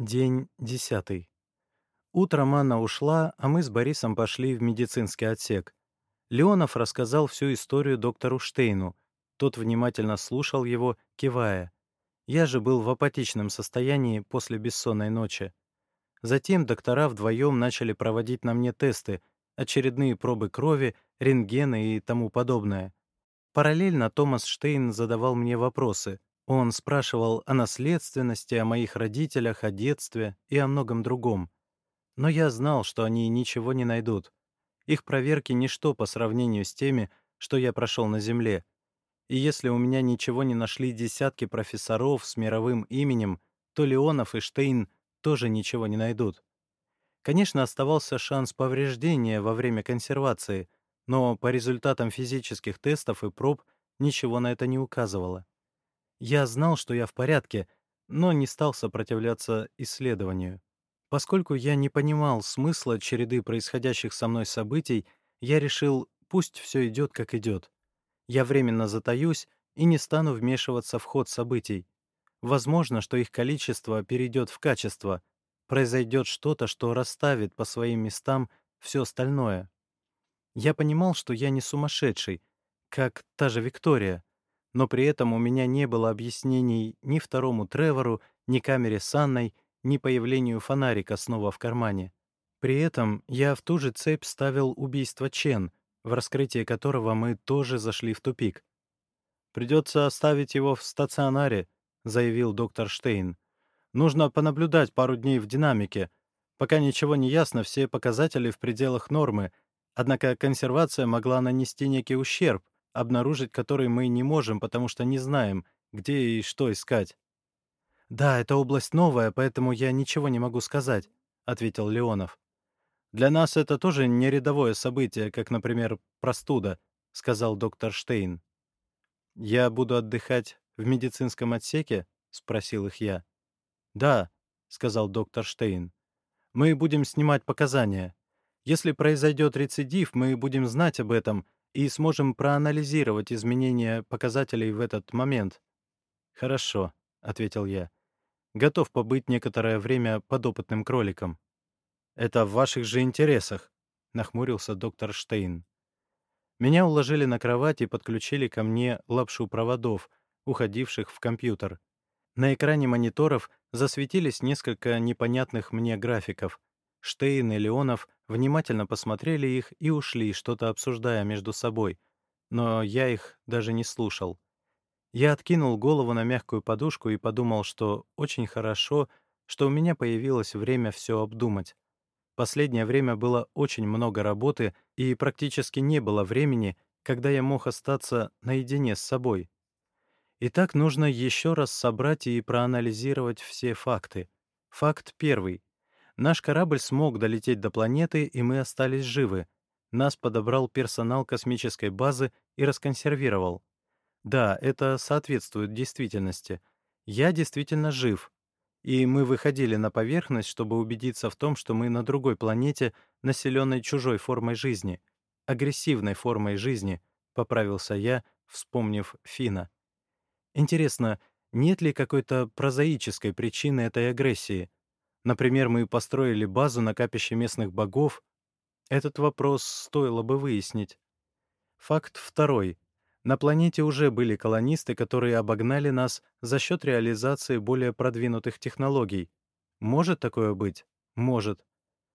День десятый. Утром Анна ушла, а мы с Борисом пошли в медицинский отсек. Леонов рассказал всю историю доктору Штейну. Тот внимательно слушал его, кивая. Я же был в апатичном состоянии после бессонной ночи. Затем доктора вдвоем начали проводить на мне тесты, очередные пробы крови, рентгены и тому подобное. Параллельно Томас Штейн задавал мне вопросы — он спрашивал о наследственности, о моих родителях, о детстве и о многом другом. Но я знал, что они ничего не найдут. Их проверки — ничто по сравнению с теми, что я прошел на Земле. И если у меня ничего не нашли десятки профессоров с мировым именем, то Леонов и Штейн тоже ничего не найдут. Конечно, оставался шанс повреждения во время консервации, но по результатам физических тестов и проб ничего на это не указывало. Я знал, что я в порядке, но не стал сопротивляться исследованию. Поскольку я не понимал смысла череды происходящих со мной событий, я решил, пусть все идет, как идет. Я временно затаюсь и не стану вмешиваться в ход событий. Возможно, что их количество перейдет в качество, произойдет что-то, что расставит по своим местам все остальное. Я понимал, что я не сумасшедший, как та же Виктория — но при этом у меня не было объяснений ни второму Тревору, ни камере с Анной, ни появлению фонарика снова в кармане. При этом я в ту же цепь ставил убийство Чен, в раскрытие которого мы тоже зашли в тупик. «Придется оставить его в стационаре», — заявил доктор Штейн. «Нужно понаблюдать пару дней в динамике. Пока ничего не ясно, все показатели в пределах нормы, однако консервация могла нанести некий ущерб, обнаружить который мы не можем, потому что не знаем, где и что искать. «Да, это область новая, поэтому я ничего не могу сказать», — ответил Леонов. «Для нас это тоже не рядовое событие, как, например, простуда», — сказал доктор Штейн. «Я буду отдыхать в медицинском отсеке?» — спросил их я. «Да», — сказал доктор Штейн. «Мы будем снимать показания. Если произойдет рецидив, мы будем знать об этом и сможем проанализировать изменения показателей в этот момент. «Хорошо», — ответил я. «Готов побыть некоторое время подопытным кроликом». «Это в ваших же интересах», — нахмурился доктор Штейн. Меня уложили на кровать и подключили ко мне лапшу проводов, уходивших в компьютер. На экране мониторов засветились несколько непонятных мне графиков. Штейн и Леонов внимательно посмотрели их и ушли, что-то обсуждая между собой. Но я их даже не слушал. Я откинул голову на мягкую подушку и подумал, что очень хорошо, что у меня появилось время все обдумать. Последнее время было очень много работы, и практически не было времени, когда я мог остаться наедине с собой. Итак, нужно еще раз собрать и проанализировать все факты. Факт первый. Наш корабль смог долететь до планеты, и мы остались живы. Нас подобрал персонал космической базы и расконсервировал. Да, это соответствует действительности. Я действительно жив. И мы выходили на поверхность, чтобы убедиться в том, что мы на другой планете, населенной чужой формой жизни. Агрессивной формой жизни, поправился я, вспомнив Фина. Интересно, нет ли какой-то прозаической причины этой агрессии? Например, мы построили базу на капище местных богов. Этот вопрос стоило бы выяснить. Факт второй. На планете уже были колонисты, которые обогнали нас за счет реализации более продвинутых технологий. Может такое быть? Может.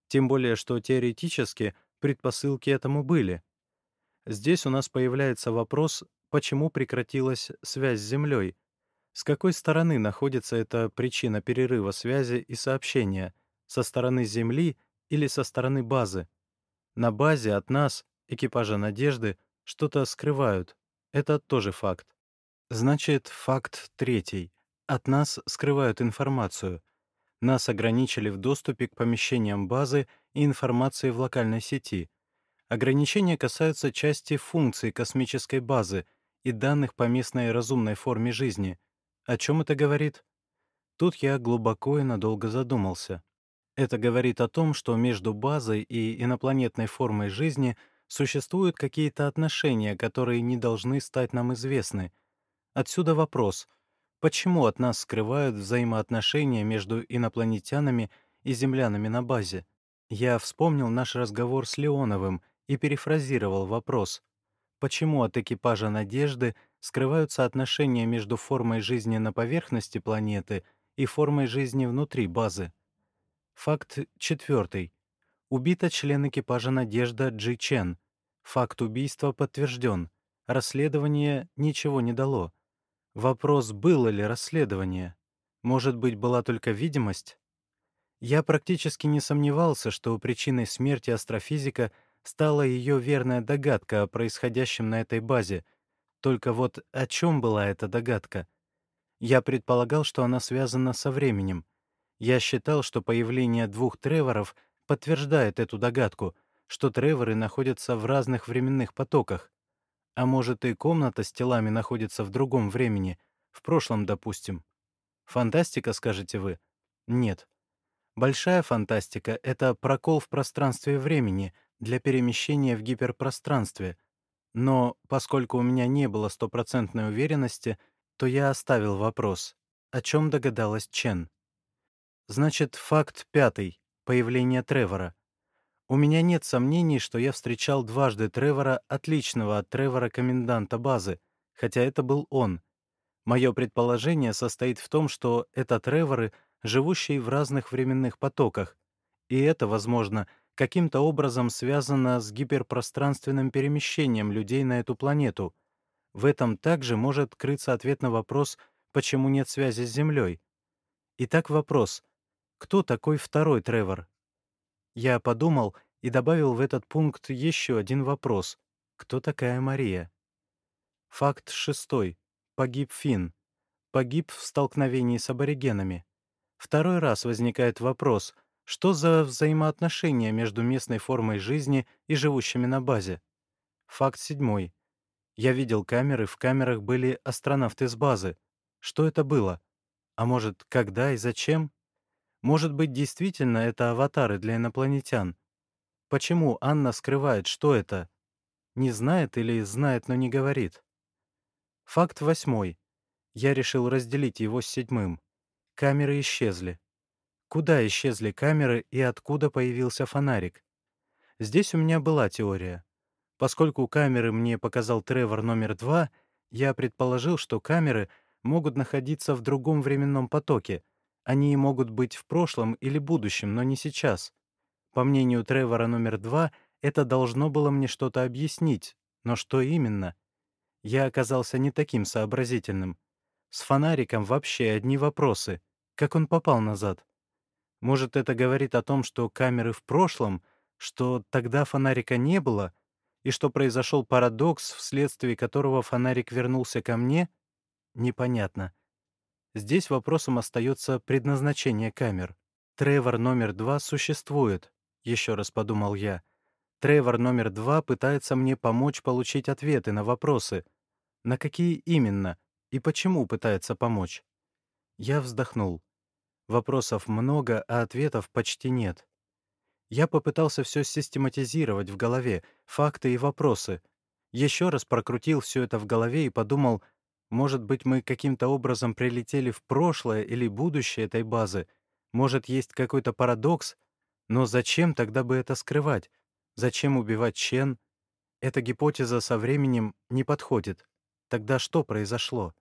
Тем более, что теоретически предпосылки этому были. Здесь у нас появляется вопрос, почему прекратилась связь с Землей, с какой стороны находится эта причина перерыва связи и сообщения? Со стороны Земли или со стороны базы? На базе от нас, экипажа «Надежды», что-то скрывают. Это тоже факт. Значит, факт третий. От нас скрывают информацию. Нас ограничили в доступе к помещениям базы и информации в локальной сети. Ограничения касаются части функций космической базы и данных по местной разумной форме жизни — о чем это говорит? Тут я глубоко и надолго задумался. Это говорит о том, что между базой и инопланетной формой жизни существуют какие-то отношения, которые не должны стать нам известны. Отсюда вопрос, Почему от нас скрывают взаимоотношения между инопланетянами и землянами на базе? Я вспомнил наш разговор с Леоновым и перефразировал вопрос. Почему от экипажа «Надежды» скрываются отношения между формой жизни на поверхности планеты и формой жизни внутри базы? Факт четвертый. Убита член экипажа «Надежда» Джи Чен. Факт убийства подтвержден. Расследование ничего не дало. Вопрос, было ли расследование. Может быть, была только видимость? Я практически не сомневался, что причиной смерти астрофизика стала ее верная догадка о происходящем на этой базе. Только вот о чем была эта догадка? Я предполагал, что она связана со временем. Я считал, что появление двух Треворов подтверждает эту догадку, что Треворы находятся в разных временных потоках. А может, и комната с телами находится в другом времени, в прошлом, допустим. Фантастика, скажете вы? Нет. Большая фантастика — это прокол в пространстве времени для перемещения в гиперпространстве. Но поскольку у меня не было стопроцентной уверенности, то я оставил вопрос. О чем догадалась Чен? Значит, факт пятый — появление Тревора. У меня нет сомнений, что я встречал дважды Тревора, отличного от Тревора коменданта базы, хотя это был он. Мое предположение состоит в том, что это Треворы, живущие в разных временных потоках, и это, возможно, каким-то образом связано с гиперпространственным перемещением людей на эту планету. В этом также может крыться ответ на вопрос, почему нет связи с Землей. Итак, вопрос. Кто такой второй Тревор? Я подумал и добавил в этот пункт еще один вопрос. Кто такая Мария? Факт шестой. Погиб Финн. Погиб в столкновении с аборигенами. Второй раз возникает вопрос, что за взаимоотношения между местной формой жизни и живущими на базе? Факт седьмой. Я видел камеры, в камерах были астронавты с базы. Что это было? А может, когда и зачем? Может быть, действительно это аватары для инопланетян? Почему Анна скрывает, что это? Не знает или знает, но не говорит? Факт восьмой. Я решил разделить его с седьмым. Камеры исчезли. Куда исчезли камеры и откуда появился фонарик? Здесь у меня была теория. Поскольку камеры мне показал Тревор номер два, я предположил, что камеры могут находиться в другом временном потоке — они могут быть в прошлом или будущем, но не сейчас. По мнению Тревора номер два, это должно было мне что-то объяснить. Но что именно? Я оказался не таким сообразительным. С фонариком вообще одни вопросы. Как он попал назад? Может, это говорит о том, что камеры в прошлом, что тогда фонарика не было, и что произошел парадокс, вследствие которого фонарик вернулся ко мне? Непонятно. Здесь вопросом остается предназначение камер. Тревор номер два существует, еще раз подумал я. Тревор номер два пытается мне помочь получить ответы на вопросы. На какие именно и почему пытается помочь? Я вздохнул. Вопросов много, а ответов почти нет. Я попытался все систематизировать в голове, факты и вопросы. Еще раз прокрутил все это в голове и подумал — может быть, мы каким-то образом прилетели в прошлое или будущее этой базы. Может, есть какой-то парадокс. Но зачем тогда бы это скрывать? Зачем убивать Чен? Эта гипотеза со временем не подходит. Тогда что произошло?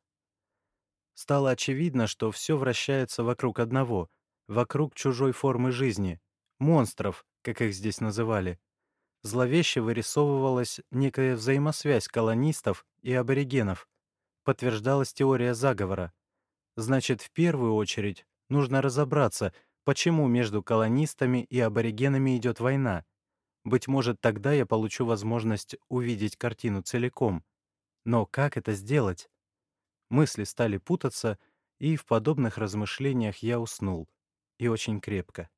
Стало очевидно, что все вращается вокруг одного, вокруг чужой формы жизни, монстров, как их здесь называли. Зловеще вырисовывалась некая взаимосвязь колонистов и аборигенов — подтверждалась теория заговора. Значит, в первую очередь нужно разобраться, почему между колонистами и аборигенами идет война. Быть может, тогда я получу возможность увидеть картину целиком. Но как это сделать? Мысли стали путаться, и в подобных размышлениях я уснул. И очень крепко.